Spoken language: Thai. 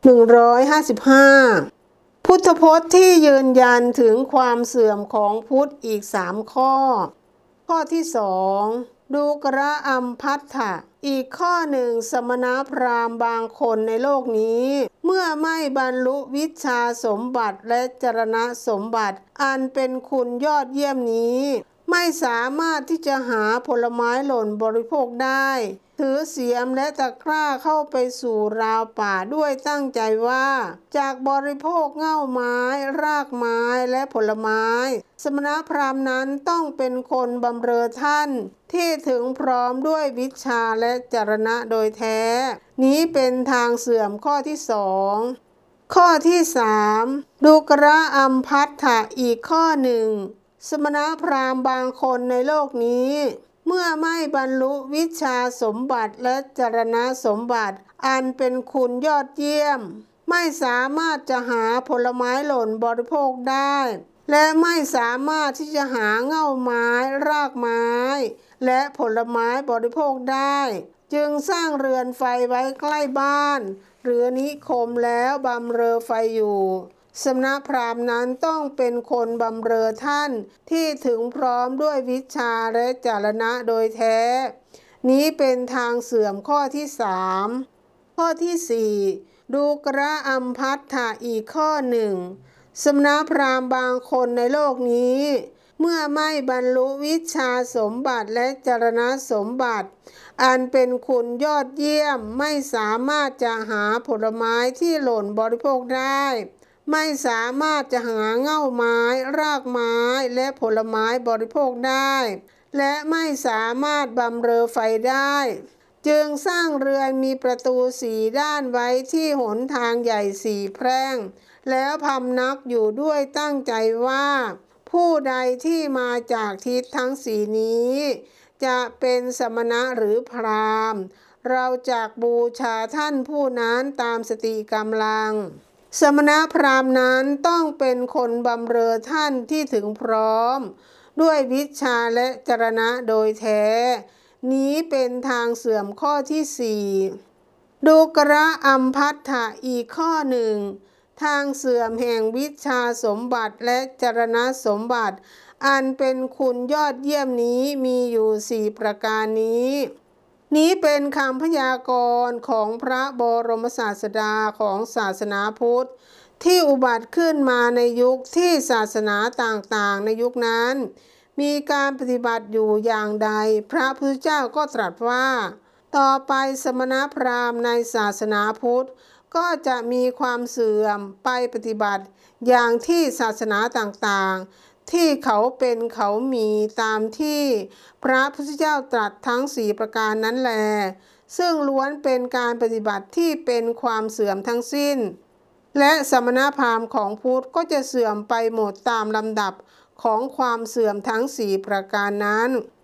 155 พุทธพจน์ที่ยืนยันถึงความเสื่อมของพุทธอีกสามข้อ ข้อที่สองดูกระอัมพัทธะอีกข้อหนึ่งสมณพราหมณ์บางคนในโลกนี้ เมื่อไม่บรรลุวิชาสมบัติและจรณะสมบัติ อันเป็นคุณยอดเยี่ยมนี้ ไม่สามารถที่จะหาผลไม้หล่นบริโภคได้ ถือเสียมและตะกร้าเข้าไปสู่ราวป่าด้วยตั้งใจว่า จากบริโภคเง่าไม้ รากไม้และผลไม้ สมณพราหมณ์นั้นต้องเป็นคนบำเรอท่าน ที่ถึงพร้อมด้วยวิชาและจรณะโดยแท้ นี้เป็นทางเสื่อมข้อที่สองข้อที่สามดูกระอัมพัทธะอีกข้อหนึ่ง สมณพราหมณ์บางคนในโลกนี้ เมื่อไม่บรรลุวิชาสมบัติและจรณะสมบัติ อันเป็นคุณยอดเยี่ยม ไม่สามารถจะหาผลไม้หล่นบริโภคได้ และไม่สามารถที่จะหาเง่าไม้รากไม้ และผลไม้บริโภคได้ จึงสร้างเรือนไฟไว้ใกล้บ้าน หรือนิคมแล้วบำเรอไฟอยู่ สมณพราหมณ์นั้นต้องเป็นคนบำเรอท่านที่ถึงพร้อมด้วยวิชาและจารณะโดยแท้ นี้เป็นทางเสื่อมข้อที่สามข้อที่สี่ดูกระอัมพัทธะอีกข้อหนึ่งสมณพราหมณ์บางคนในโลกนี้ เมื่อไม่บรรลุวิชาสมบัติและจารณะสมบัติ อันเป็นคุณยอดเยี่ยมไม่สามารถจะหาผลไม้ที่หล่นบริโภคได้ ไม่สามารถจะหาเง่าไม้ รากไม้และผลไม้บริโภคได้ และไม่สามารถบำเรอไฟได้ จึงสร้างเรือนมีประตูสีด้านไว้ที่หนทางใหญ่สี่แพร่ง แล้วพำนักอยู่ด้วยตั้งใจว่า ผู้ใดที่มาจากทิศทั้งสีนี้ จะเป็นสมณะหรือพราหมณ์ เราจากบูชาท่านผู้นั้นตามสติกำลัง สมณพราหมณ์นั้นต้องเป็นคนบำเรอท่านที่ถึงพร้อม ด้วยวิชาและจรณะโดยแท้ นี้เป็นทางเสื่อมข้อที่สี่ดูกระอัมพัทธะอีกข้อหนึ่ง ทางเสื่อมแห่งวิชาสมบัติและจรณะสมบัติ อันเป็นคุณยอดเยี่ยมนี้มีอยู่สี่ประการนี้ นี้เป็นคำพยากรณ์ของพระบรมศาสดาของศาสนาพุทธ ที่อุบัติขึ้นมาในยุคที่ศาสนาต่างๆ ในยุคนั้น มีการปฏิบัติอยู่อย่างใด พระพุทธเจ้าก็ตรัสว่า ต่อไปสมณพราหมณ์ในศาสนาพุทธ ก็จะมีความเสื่อมไปปฏิบัติอย่างที่ศาสนาต่างๆ ที่เขาเป็นเขามีตามที่พระพุทธเจ้าตรัสทั้งสี่ประการนั้นแล ซึ่งล้วนเป็นการปฏิบัติที่เป็นความเสื่อมทั้งสิ้น และสมณพราหมณ์ของพุทธก็จะเสื่อมไปหมดตามลำดับของความเสื่อมทั้งสี่ประการนั้น